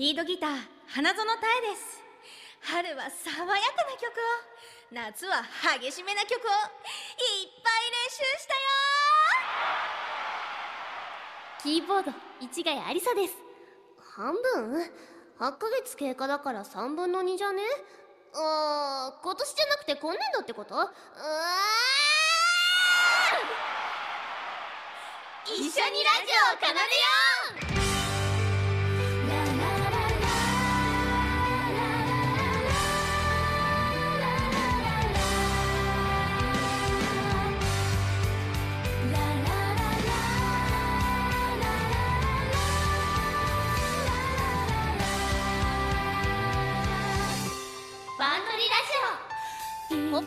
リードギター花園太です。春は爽やかな曲を夏は激しめな曲をいっぱい練習したよ。キーボード市ヶ谷ありさです。半分 ?8 ヶ月経過だから3分の2じゃね？あー今年じゃなくて今年度ってこと？うわ一緒にラジオを奏でよバ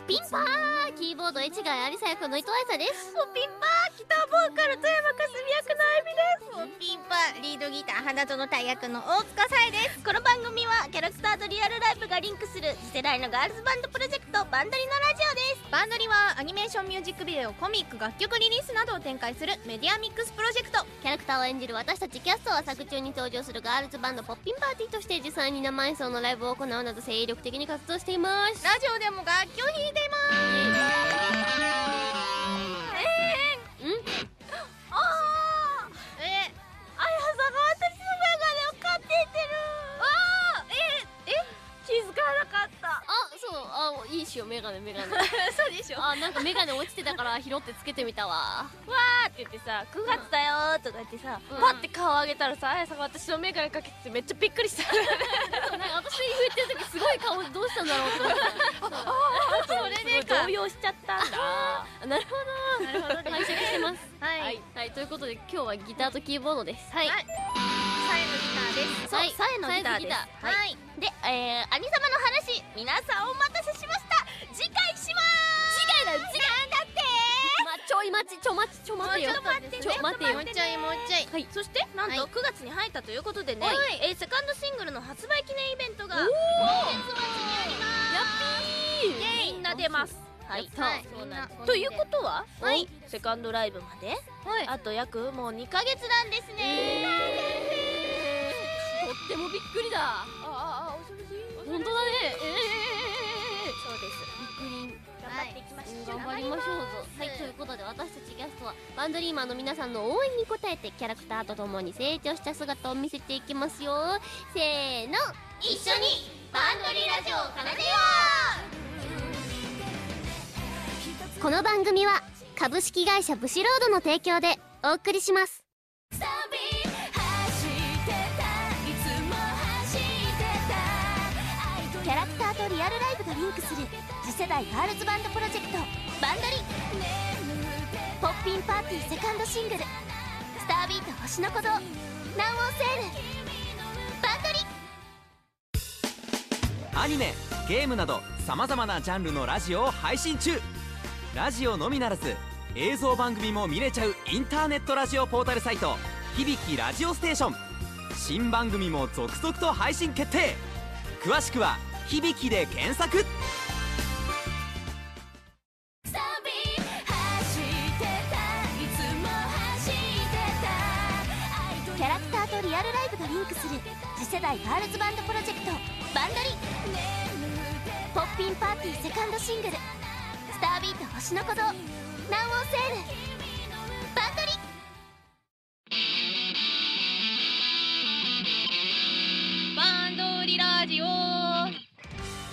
ピンパーキーボード越谷りさ役の伊藤愛さです。ピンパボーカル富山かすみ役のあゆみです。ピンパーリードギター花園太役の大塚さえですこの番組はキャラクターとリアルライブがリンクする次世代のガールズバンドプロジェクトバンドリのラジオです。バンドリはアニメーションミュージックビデオコミック楽曲リリースなどを展開するメディアミックスプロジェクト。キャラクターを演じる私たちキャストは作中に登場するガールズバンドポッピンパーティーとして実際に生演奏のライブを行うなど精力的に活動しています。ラジオでも楽器を弾いています。うん？しよメガネメガネ。そうでしょ。あなんかメガネ落ちてたから拾ってつけてみたわ。わーって言ってさ9月だよーとか言ってさ、うん。パッて顔上げたらさあやさんが私の眼鏡かけててめっちゃびっくりした。なんか私言ってる時すごい顔どうしたんだろうって思って。それで動揺しちゃったんだ。なるほど。なるほど。ね拝借してます。はい、はい、はい、ということで今日はギターとキーボードです。はい、はい。サエのギターです。はいのギターです。はい。で、えー、兄様の話皆さんお待たせしました待ちちょ待ちちょ待てよ。もうちょ待ってね。ちょ待てよ。もうちょいもうちょい。はい。そしてなんとはい。9月に入ったということでね、はい。えーセカンドシングルの発売記念イベントが今月末にあります。やっぴー。みんな出ます。はい。はい。そうということは、はい。セカンドライブまではい。あと約もう2ヶ月なんですね、とってもびっくりだ。あああ恐ろしい。本当だね。そうですびっく頑張っていきましょう、頑張りましょうぞ。はいということで私たちキャストはバンドリーマーの皆さんの応援に応えてキャラクターとともに成長した姿を見せていきますよ。せーの。一緒にバンドリーラジオを奏でようこの番組は株式会社ブシロードの提供でお送りします。キャラクターとリアルライブがリンクする世代ガールズバンドプロジェクトバンドリ。ポッピンパーティーセカンドシングル「スタービート星の鼓動」「南欧セール」バンドリ。アニメゲームなどさまざまなジャンルのラジオを配信中。ラジオのみならず映像番組も見れちゃうインターネットラジオポータルサイト「響きラジオステーション」新番組も続々と配信決定。詳しくは「響き」で検索。世代ガールズバンドプロジェクトバンドリポッピンパーティーセカンドシングル「スタービート星の鼓動」「now on sale」バンドリバンドリラジオ。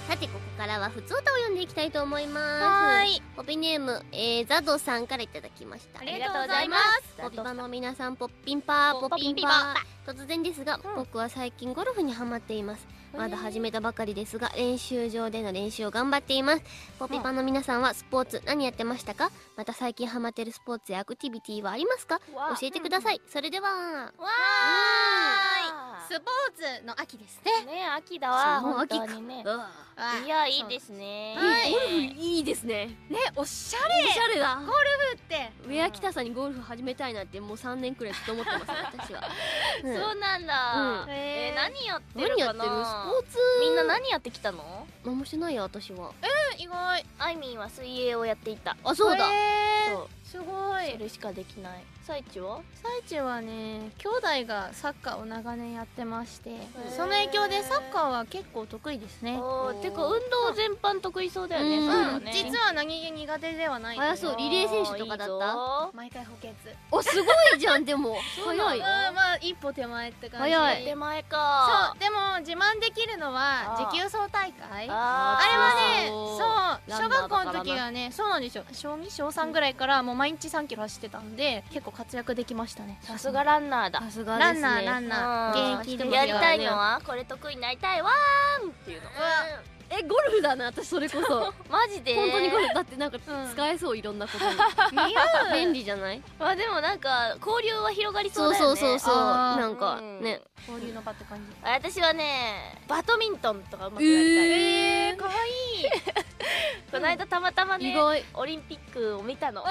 さてここからは普通歌を読んでいきたいと思います。はーいポピネーム、えー、ザドさんからいただきました。ありがとうございます。ポピパの皆さんポッピンパーポッピンパー。突然ですが、僕は最近ゴルフにハマっています。まだ始めたばかりですが練習場での練習を頑張っています。ポピパの皆さんはスポーツ何やってましたか？また最近ハマってるスポーツやアクティビティはありますか？教えてください。それでは。わスポーツの秋ですね。ね秋だわそう本当にね。わいやいいですね。はいゴルフいいですね。ねおしゃおれしゃれだ。ゴルフって。ウェア北さんにゴルフ始めたいなってもう3年くらいずっと思ってます 私は、うん。そうなんだ、うん。えー、何やってる何やってる？かなスポーツ。みんな何やってきたの？何もしてないよ私は。意外。あいみんは水泳をやっていた。あそうだ、すごい。それしかできない最中は？最中はね兄弟がサッカーを長年やってましてー。その影響でサッカーは結構得意ですね。てか運動全般得意そうだよねうん。そうだね。実は何気苦手ではない。あそうリレー選手とかだった？いいぞ。毎回補欠。おすごいじゃんでも。早い。うんまあ一歩手前って感じ。早い。手前か。そうでも自慢できるのは持久走大会？ああれはねそう。小学校の時がねそうなんですよ。小2小3ぐらいからもう毎日3キロ走ってたんで結構活躍できましたね。さすがランナーだ。さすがラですね。ンナーランナー。現役でやりたいのはこれ得意になりたいわーんっていうのえゴルフだな私それこそ。本 マジで？当にゴルフだってなんかうん。使えそういろんなこと。に似合う便利じゃない？まあでもなんか交流は広がりそそううだよね。そうそうそうなんかうん。ね。交流の場って感じ。私はねバドミントンとかうまくなりたい、えー、かわいい。この間たまたまね意外。オリンピックを見たの。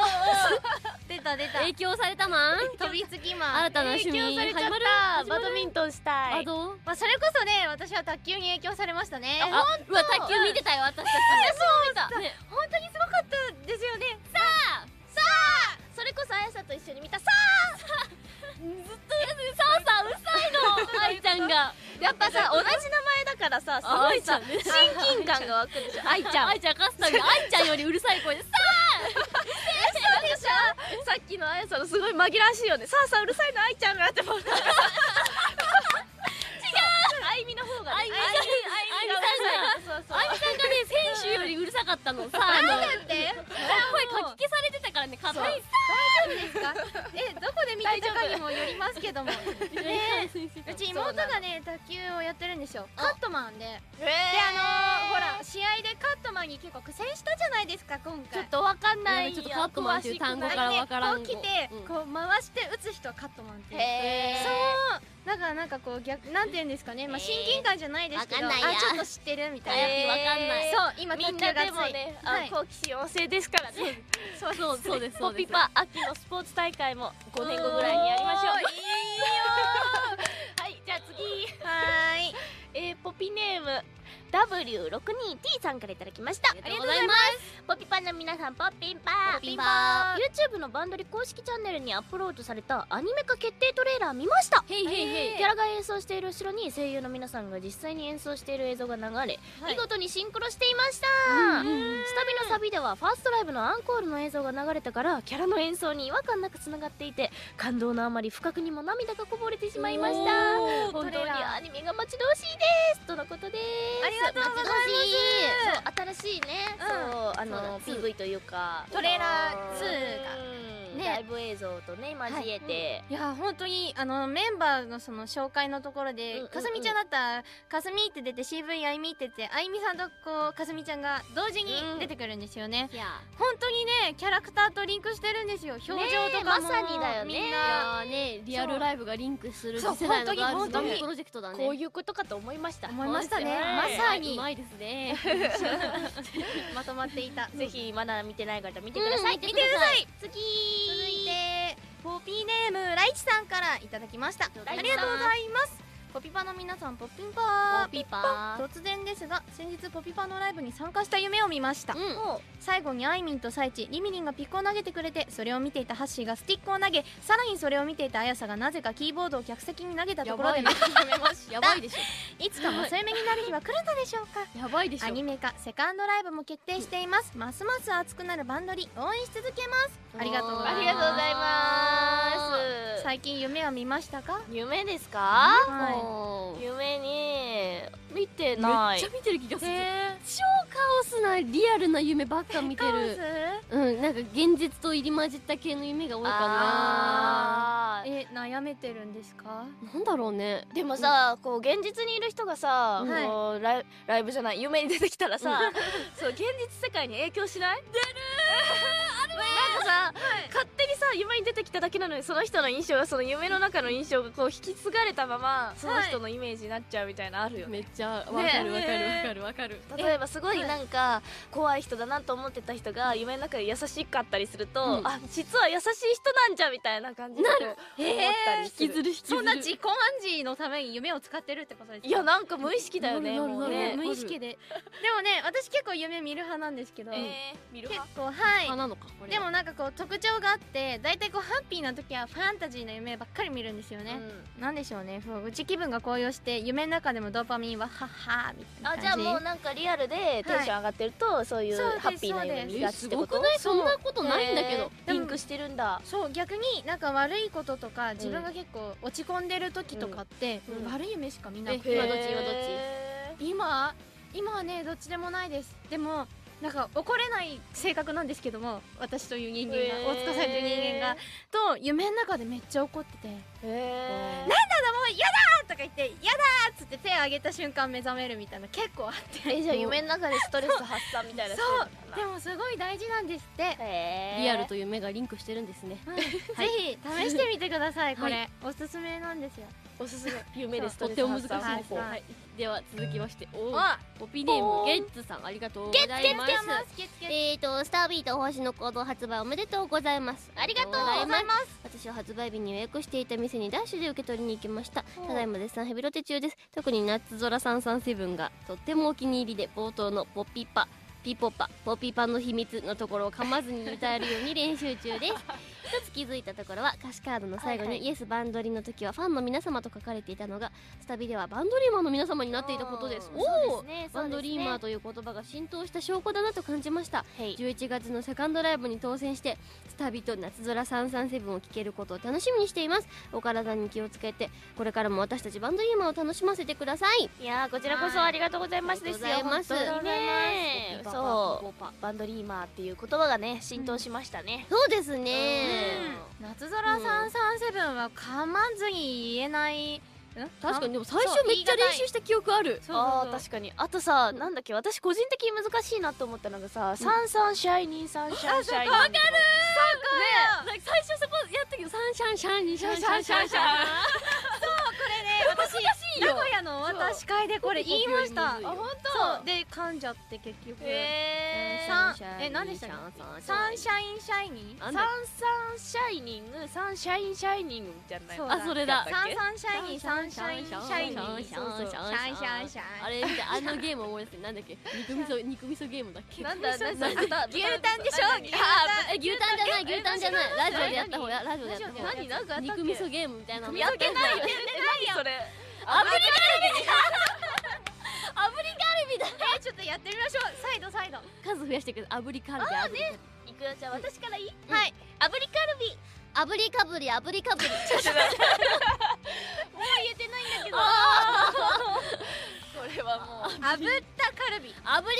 出た出た。影響されたマン飛びつきマン新たな趣味影響されちバドミントンしたい。まあそれこそね私は卓球に影響されましたね。あ卓球見てたよ私たちそう見た。本当にすごかったですよね。それこそあやさと一緒に見た。さそうさうるさいの 愛ちゃんが。やっぱさ同じ名前だからさ すごいさ親近感が湧くでしょ。愛ちゃん。愛ちゃん勝つたびに愛ちゃんよりうるさい声でささっきのあやさんのすごい紛らわしいよね。さあさあうるさいの愛ちゃんがってもう違うあいみの方がねあいみあいみあいみそうそうそうあいみさんがね選手よりうるさかったの。さあのって声かき消されてたからね勝手にですか？えどこで見てたかにもよりますけども。ね。うち妹がね卓球をやってるんですよ。カットマンで。でえあのーほら試合でカットマンに結構苦戦したじゃないですか今回。ちょっとわかんない。ちょっとカットマンっていう単語からわからんこう来て、うん。こう回して打つ人はカットマンってそうだからなんかこう逆なんて言うんですかね。まあ親近感じゃないですけどあちょっと知ってるみたいな。ぱわかんない。そう今みんなでもね、はい。あ好奇心旺盛ですからね。そうそうそうです。ポピパ秋のスポーツ大会も5年後ぐらいにやりましょう。いいよ はいじゃあ次。はーい。えー、ポピネーム W62T さんからいただきました。ありがとうございます。ポピパンの皆さんポッピンパーポピン。パ YouTube のバンドリ公式チャンネルにアップロードされたアニメ化決定トレーラー見ました。ヘイヘイヘイキャラが演奏している後ろに声優の皆さんが実際に演奏している映像が流れ、はい。見事にシンクロしていました、スタビのサビではファーストライブのアンコールの映像が流れたからキャラの演奏に違和感なくつながっていて感動のあまり不覚にも涙がこぼれてしまいました。本当にアニメが待ち遠しいです。とのことです。ありがとうございます。そう新しいね、うん。そうあのそう PV というか。トレーラー2が。うんね。ライブ映像とね交えて、いや本当にあのメンバーのその紹介のところで、うんうんうん。かすみちゃんだったらかすみって出て CV あいみって言ってあいみさんとこうかすみちゃんが同時に出てくるんですよね、いや。本当にねキャラクターとリンクしてるんですよ表情とかも、まさにだよね。ねリアルライブがリンクするそう本当にバンドプロジェクトだね。こういうことかと思いました。思いましたね。はいまさにうまいですね。まとまっていた。ぜひまだ見てない方見てください、うん見てください。次続いてポピーネームライチさんからいただきました。ありがとうございます。ポピパの皆さんポッピンパー。ポピパー。突然ですが先日ポピパのライブに参加した夢を見ました、うん。最後にあいみんとサイチリミリンがピックを投げてくれてそれを見ていたハッシーがスティックを投げさらにそれを見ていたあやさがなぜかキーボードを客席に投げたところでやばい。涙が出ましたやばいでし いつかもそういう目になる日は来るのでしょうか？ょやばいでしょアニメ化セカンドライブも決定しています。ますます熱くなるバンドリ応援し続けます。ありがとうございます。ありがとうございます。最近夢は見ましたか？夢ですか？はもう夢に。見てめない。っちゃ見てる気がする。へ超カオスなリアルな夢ばっか見てカオるス？うんなんか現実と入り混じった系の夢が多いかあー。え悩めてるんですか？ななんだろうね。でもさ、こう現実にいる人がさ、はいこうライライブじゃない夢に出てきたらさ、そう現実世界に影響しない？出る なんかさ、勝手にさ夢に出てきただけなのにその人の印象がその夢の中の印象がこう引き継がれたままその人のイメージになっちゃうみたいなのあるよね。めっちゃわかるわかるわかる。わかる例え。ばすごいなんか怖い人だなと思ってた人が夢の中で優しかったりすると、うん。あ実は優しい人なんじゃみたいな感じでなこう思ったりする。引きずる引きずるそんな自己暗示のために夢を使ってるってことですか？いやなんか無意識だよねもうね。無意識で。でもね私結構夢見る派なんですけど、えー。見る結派構は派なのかこれいでもなんかこう特徴があって大体こうハッピーな時はファンタジーな夢ばっかり見るんですよね、なんでしょうね。そううち気分が高揚して夢の中でもドーパミンははっはーみたいなあ感じ。じゃあもうなんかリアルでテンション上がってると、そういうそうですハッピーな夢見がちすってこと。そんなことないんだけどへーリンクしてるんだ。そう逆になんか悪いこととか自分が結構落ち込んでる時とかって、うん。悪い夢しか見なくえて今どっち？今どっち？今はねどっちでもないです。でもなんか怒れない性格なんですけども私という人間が、大塚さんという人間がと夢の中でめっちゃ怒ってて。ー。へ「なんだもう嫌だ!」とか言って「嫌だ!」っつって手を挙げた瞬間目覚めるみたいな結構あって。ーえじゃあ夢の中でストレス発散みたいなそうでもすごい大事なんですって、リアルと夢がリンクしてるんですね。ぜひ試してみてくださいこれ、はい。おすすめなんですよおすすめ夢でストレとっても難しい方法はいでは続きましておあポピネームゲッツさんありがとうございます。えーとスタービート星の行動発売おめでとうございます。ありがとうございます。私は発売日に予約していた店にダッシュで受け取りに行きました。ただいま絶賛ヘビロテ中です。特に夏空337がとってもお気に入りで冒頭のポッピパピポパポピパの秘密のところを噛まずに歌えるように練習中です一つ気づいたところは歌詞カードの最後に、イエスバンドリの時はファンの皆様と書かれていたのがスタビではバンドリーマーの皆様になっていたことです。おおバンドリーマーという言葉が浸透した証拠だなと感じました。はい。11月のセカンドライブに当選してスタビと夏空337を聴けることを楽しみにしています。お体に気をつけてこれからも私たちバンドリーマーを楽しませてください。いやーこちらこそありがとうございますですよありがとうございますそう。バンドリーマーっていう言葉がね浸透しましたね、そうですね夏空337は噛まずに言えない、確かにでも最初めっちゃ練習した記憶ある。あ確かに。あとさなんだっけ私個人的に難しいなと思ったのがさ、サンサンシャイニーサンシャインシャイニー。わか。るなんか最初そこやったけどサンシャンシャンニシャンシャンシャンシャン私名古屋の私会でこれ言いました。あ本当？で噛んじゃって結局。へさんシャンえ何でしたっけ？サンシャインシャイニー。あサンサンシャイニング？サンシャインシャイニングじゃないあそれだサンサンシャイニーサンシャインシャイニンシャンシャンシャンシャンあれあのゲー。ム思い出してなんだっけ肉味噌肉味噌ゲー。ムだっけなんだなんだ牛タンでしょなんだえ牛タンじゃない牛タンじゃないラジオでやった方やラジオでやった方何なんか肉味噌ゲー。ムみたいなのやってないよ何それ。炙りカルビ炙りカルビだえちょっとやってみましょう。サイドサイド数増やしてくる。炙りカルビ炙りカルいくよ。じゃあ私からいい？はい。炙りカルビ。炙りかぶり炙りかぶりもう言えてないんだけど。これはもう。炙ったカルビ。炙り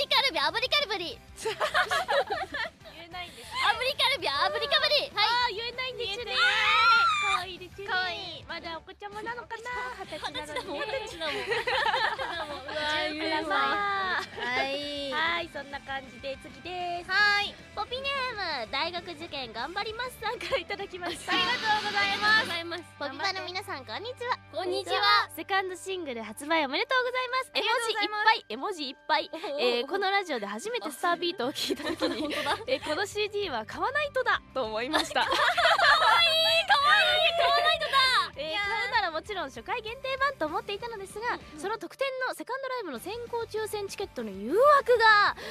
カルビ炙りカルビ 言えないんです炙りカルビ炙りかぶりはい。言えないんですね可愛いですね。可愛い。まだお子ちゃまなのかな？二十歳なのに。二十歳だもんはい。はいそんな感じで次です。はい。ポピネーム大学受験頑張りますさんからいただきました。ありがとうございます。ポピパの皆さんこんにちは。こんにちは。セカンドシングル発売おめでとうございます。絵文字いっぱい絵文字いっぱい、えー、このラジオで初めてスタービートを聞いた時にえー この CD は買わないとだと思いました えー買うならもちろん初回限定版と思っていたのですが、その特典のセカンドライブの先行抽選チケットの誘惑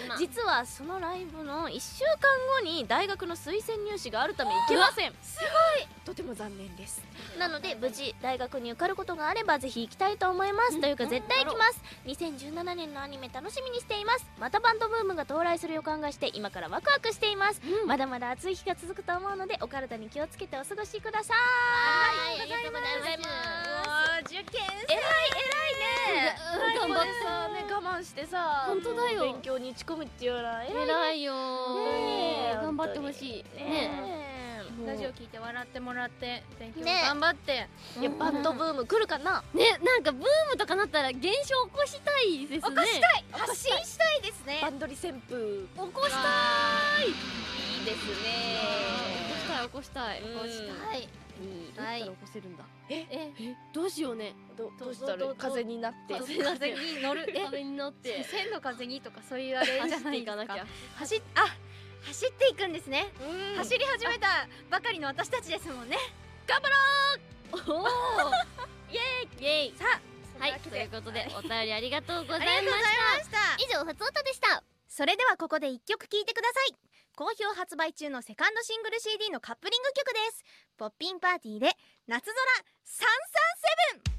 が実はそのライブの1週間後に大学の推薦入試があるため行けません。すごい。とても残念です。なので無事大学に受かることがあればぜひ行きたいと思います、というか絶対行きます。2017年のアニメ楽しみにしています。またバンドブームが到来する予感がして今からワクワクしています、まだまだ暑い日が続くと思うのでお体に気をつけてお過ごしください。ありがとうございます受験偉い偉いね。頑張っさね。我慢してさ本当だよ。勉強に打ち込むっていうのは偉い。よ。頑張ってほしい。ねねラジオ聞いて笑ってもらって勉強ね頑張って。えいやバンドブーム来るかな。ねなんかブームとかなったら現象起こしたいですね。起こしたい。発信したいですね。バンドリ旋風起こしたい。いですね。起こしたいい起こしたい。うん。起こしたいいい。どうやったら起こせるんだ？え？え？どうしようね。どどうしたら風になって。風風に乗る。え？風に乗って。千の風にとかそういうあれじゃ走ってないですか。いかなきゃ。走っあ走っていくんですね、うん。走り始めたばかりの私たちですもんね。おお イエーイ！イエーイ。さあはい。ということでお便りありがとうございまありがとうございしたました。以上ふつおたでした。それではここで一曲聴いてください好評発売中のセカンドシングル CD のカップリング曲です。ポッピンパーティーで夏空337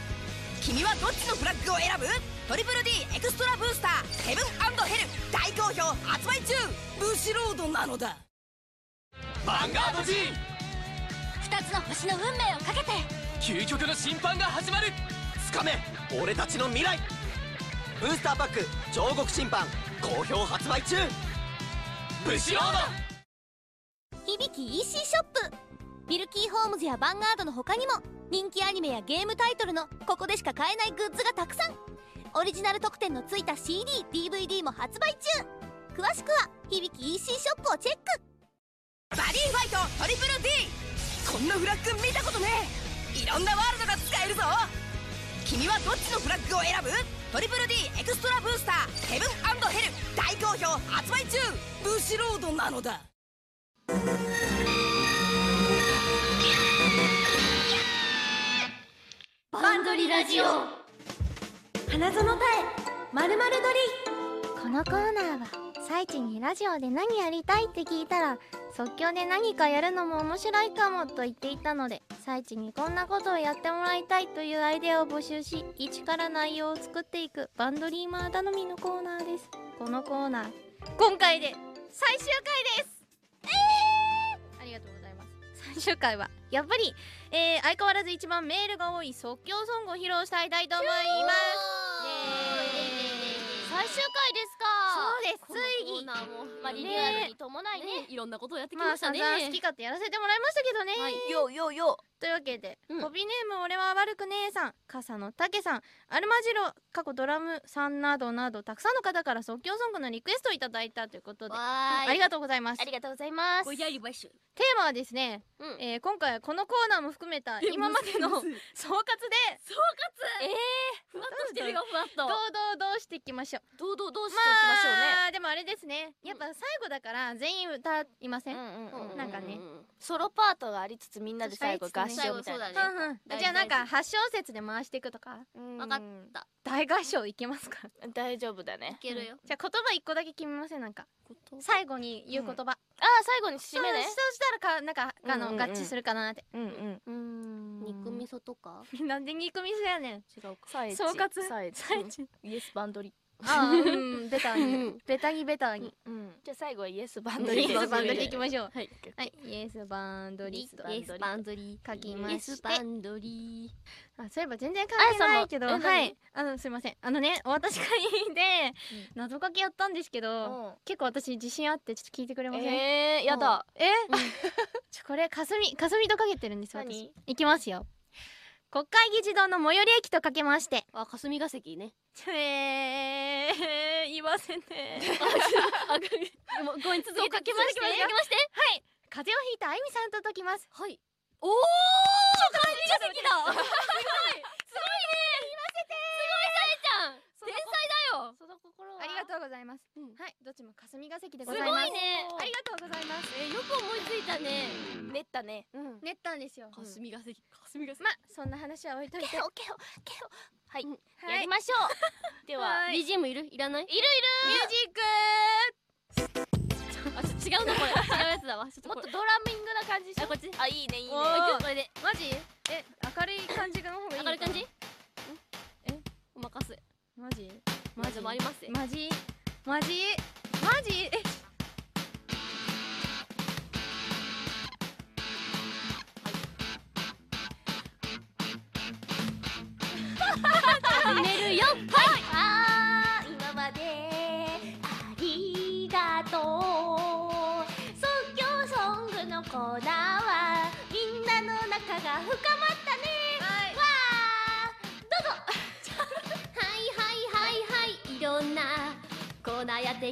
君はどっちのフラッグを選ぶ？トリプル D エクストラブースターヘブンヘル。大好評発売中。ブシロードなのだ。ヴァンガード G 二つの星の運命をかけて。究極の審判が始まる。つかめ俺たちの未来。ブースターパック上国審判好評発売中。ブシロード。響き EC ショップ。ミルキーホームズやヴァンガードの他にも人気アニメやゲームタイトルのここでしか買えないグッズがたくさん。オリジナル特典のついた CDDVD も発売中。詳しくは響き EC ショップをチェック。バディファイトトリプル D こんなフラッグ見たことねえ。いろんなワールドが使えるぞ。君はどっちのフラッグを選ぶ？トリプル D エクストラブースターヘブンヘル大好評発売中。ブシロードなのだバンドリラジオ。花園たえまるまる撮りこのコーナーは最地にラジオで何やりたいって聞いたら即興で何かやるのも面白いかもと言っていたので最地にこんなことをやってもらいたいというアイデアを募集し一から内容を作っていくバンドリーマー頼みのコーナーです。このコーナー今回で最終回です。えー、最終回はやっぱり、えー、相変わらず一番メールが多い即興ソングを披露したいと思います。最終回ですかです。ついに。まあ、リニューアルに伴いねいろんなことをやってきまあましたね、散々好き勝手やらせてもらいましたけどね、はい。よよよというわけで、うん。ポビネーム俺は悪くねえさん笠野武さん。アルマジロ過去ドラムさんなどなどたくさんの方から即興ソングのリクエストをいただいたということでわありがとうございます。ありがとうございます。テーマはですね、うん。えー今回はこのコーナーも含めた今までの総括でふわっとしてるよふわっと。どうどうどうしていきましょう。どうどうどうしていきましょうね。まあでもあれですね。やっぱ最後だから全員歌いません、うんうんうんなんかね。ソロパートがありつつみんなで最後合唱みたいな。じゃあなんか8小節で回していくとか？うん。わかった。大合唱いけますか？大丈夫だね。いけるよ。じゃあ言葉一個だけ決めません？なんか。最後に言う言葉、あー最後に締めね。そうしたらかなんかあの、うんうんうん。合致するかなって。うんうん。うーん。肉味噌とか？なんで肉味噌やねん。違うか。総括？サイチ。サイチ。イエスバンドリあーうんベタうに。ん。ベタにベタに。うん。じゃあ最後はイエスバンドリイエスバンドリーいきましょう。はい。はいイエスバンドリストイエスバンドリ書きーイエまして。スバンドリあそういえば全然関係ないけど。はい。あのすいません。あのねお渡し会で謎かけやったんですけど、結構私自信あってちょっと聞いてくれません、えーやだ。え、ちょこれかすみかすみとかけてるんですよ私。何？いきますよ国会議事堂の最寄り駅とかけまして。ーあ霞が関ね。えー、言いませんね。あごごめん 続けてかけましてかけましてはい。風邪をひいたあゆみさんと解きます。はい。おお霞が関だ。すごいすごいね言わせてすごいさえちゃん天才だよその心ありがとうございます、うん。はいどっちも霞が関ですごございます。いね。ありがとうございます。えよく思いついたね。練ったね。うん。練ったんですよ。霞が関霞が関。まあそんな話は置いといて。ケオケオケオはい。はいやりましょう。でははい。BGM いる？いらない？ミュージックあちょっと違うなこれ。違うやつだわ。ちょっともっことれドラミングな感じしよう。あこっち。あいいねいいね。おー。これで。マジ？え明るい感じの方がいい明るい感じ？えお任せ。マジ？マジ。もありますマジ？マジ？マジ？え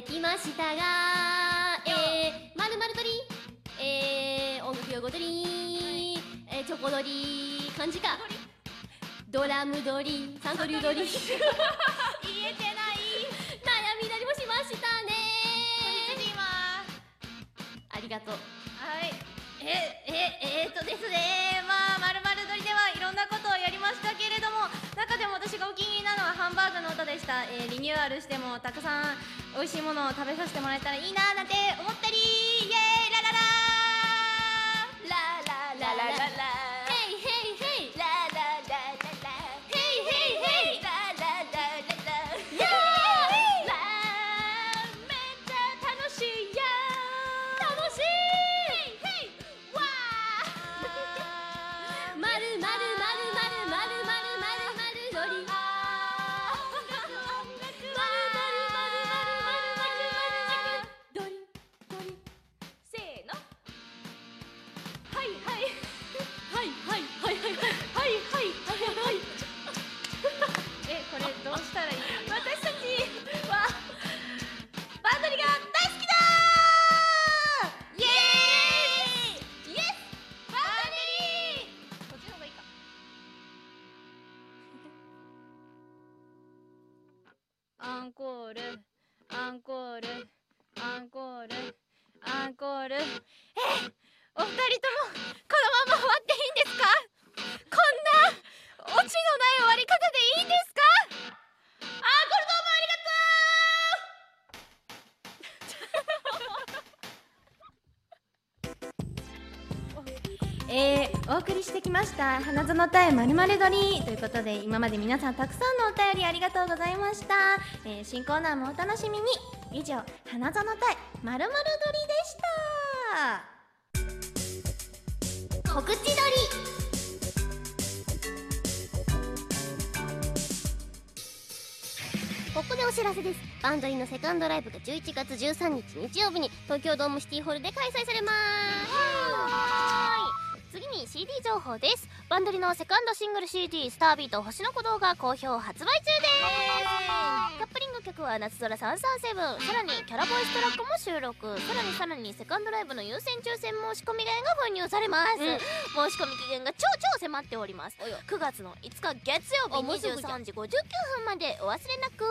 ーナーやってきましたがえー、まるまる鳥えー、音楽用語鳥えー、チョコ鳥漢字か。ドラム鳥サンドリュー鳥言えてない。悩みなりもしましたね。ありがとう。はい。えええー、っとですね。まあまるまる鳥ではいろんなことをやりましたけれども中でも私がお気に入りなのはハンバーグの歌でした、えーリニューアルしてもたくさん美味しいものを食べさせてもらえたらいいななんて思ったりイエーイ。ラララー。ララララララしてきました。花園タイまるまる鳥ということで今まで皆さんたくさんのお便りありがとうございました、えー、新コーナーもお楽しみに。以上花園タイまるまる鳥でした。告知鳥ここでお知らせです。バンドリのセカンドライブが11月13日日曜日に東京ドームシティホールで開催されます次に CD 情報です。バンドリのセカンドシングル CD「スタービート星の鼓動」が好評発売中です。カップリング曲は夏空337さらにキャラボイストラックも収録。さらにさらにセカンドライブの優先抽選申し込み券が封入されます、申し込み期限が超超迫っております。9月の5日月曜日あもうすぐじゃん23時59分までお忘れなく。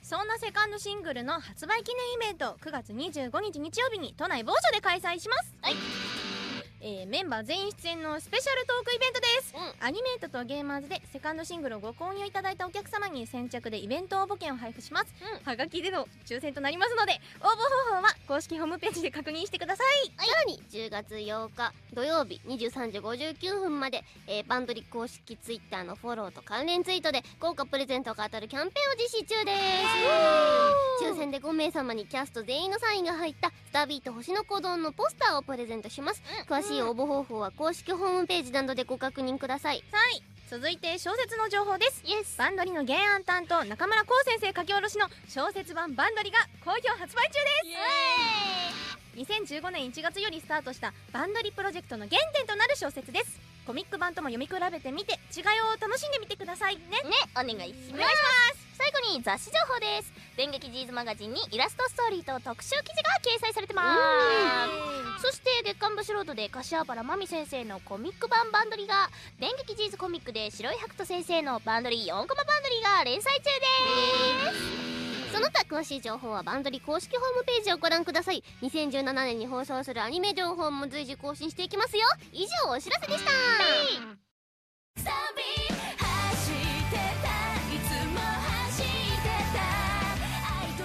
そんなセカンドシングルの発売記念イベント9月25日日曜日に都内某所で開催します。はいえーメンバー全員出演のスペシャルトークイベントです、うアニメートとゲーマーズでセカンドシングルをご購入いただいたお客様に先着でイベント応募券を配布します、はがきでの抽選となりますので応募方法は公式ホームページで確認してください。さらに10月8日土曜日23時59分まで、えーバンドリ公式ツイッターのフォローと関連ツイートで豪華プレゼントが当たるキャンペーンを実施中です。抽選で5名様にキャスト全員のサインが入ったスタービート星の鼓動のポスターをプレゼントします、詳しい応募方法は公式ホームページなどでご確認ください。はい続いて小説の情報です。イエスバンドリの原案担当中村光先生書き下ろしの小説版バンドリが好評発売中です。2015年1月よりスタートしたバンドリプロジェクトの原点となる小説ですコミック版とも読み比べてみて違いを楽しんでみてくださいね。ねお願いします。最後に雑誌情報です。電撃ジーズマガジンにイラストストーリーと特集記事が掲載されてます。そして月刊ブシロードで柏原真美先生のコミック版バンドリが電撃ジーズコミックで白い白人先生のバンドリ4コマバンドリが連載中ですその他詳しい情報はバンドリ公式ホームページをご覧ください。2017年に放送するアニメ情報も随時更新していきますよ。以上お知らせでした。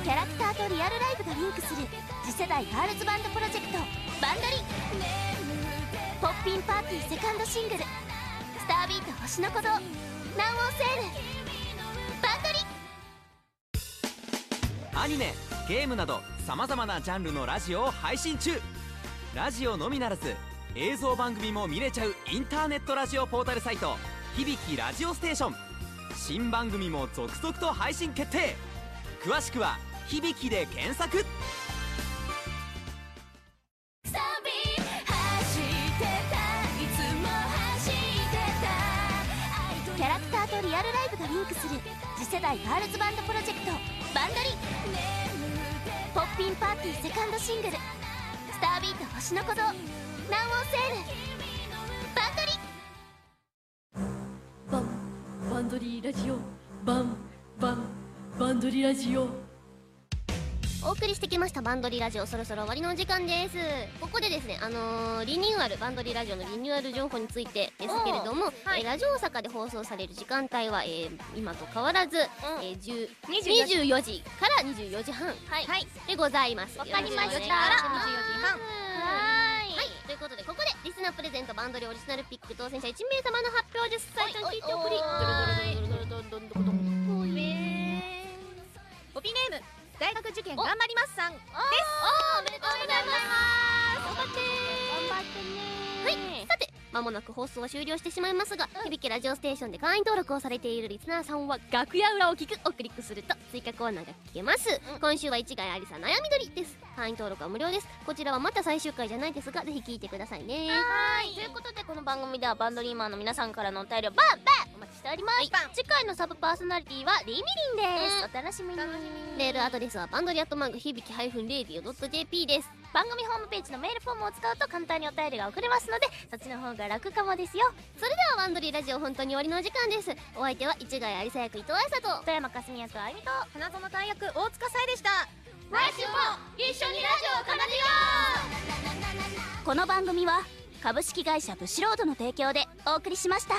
キャラクターとリアルライブがリンクする次世代ガールズバンドプロジェクトバンドリ。ポッピンパーティーセカンドシングル「スタービート星の鼓動南欧セール」アニメゲームなどさまざまなジャンルのラジオを配信中。ラジオのみならず映像番組も見れちゃうインターネットラジオポータルサイト「響きラジオステーション」新番組も続々と配信決定。詳しくは「響き」で検索。キャラクターとリアルライブがリンクする次世代ガールズバンドプロジェクトバンドリポッピンパーティーセカンドシングル「スタービート星の鼓動。南欧セール」バンドリバン。バンドリラジオ。バン。バン。バンドリラジオ。お送りしてきましたバンドリラジオそろそろ終わりのお時間です。ここでですねあのーリニューアルバンドリラジオのリニューアル情報についてですけれども、えーラジオ大阪で放送される時間帯は、えー今と変わらず、えー10 24時。から24時半、はい。でございます。わかりました。24時から24時半。ははい、ということでここでリスナープレゼントバンドリオリジナルピック当選者1名様の発表ですさいちゃん聞い。ておくりポピネーム大学受験頑張りますさん。おめでとうございます。頑張って。頑張ってね。はい。さてまもなく放送は終了してしまいますが、響きラジオステーションで会員登録をされているリスナーさんは楽屋裏を聞くをクリックすると追加コーナーが聞けます、今週は市ヶ谷ありさ悩みどりです。会員登録は無料です。こちらはまた最終回じゃないですがぜひ聞いてくださいね。はい。ということでこの番組ではバンドリーマーの皆さんからのお便りをバンバンお待ちしております、次回のサブパーソナリティはリミリンです、お楽しみに。メールアドレスはバンドリアットマーク響き -radio.jp です。番組ホームページのメールフォームを使うと簡単にお便りが送れますのでそっちの方が楽かもですよ。それではバンドリーラジオ本当に終わりのお時間です。お相手は市ヶ谷ありさ役伊藤愛沙と富山かすみ役あゆみと花園大役大塚さえでした来週も一緒にラジオを奏でよう。この番組は株式会社ブシロードの提供でお送りしました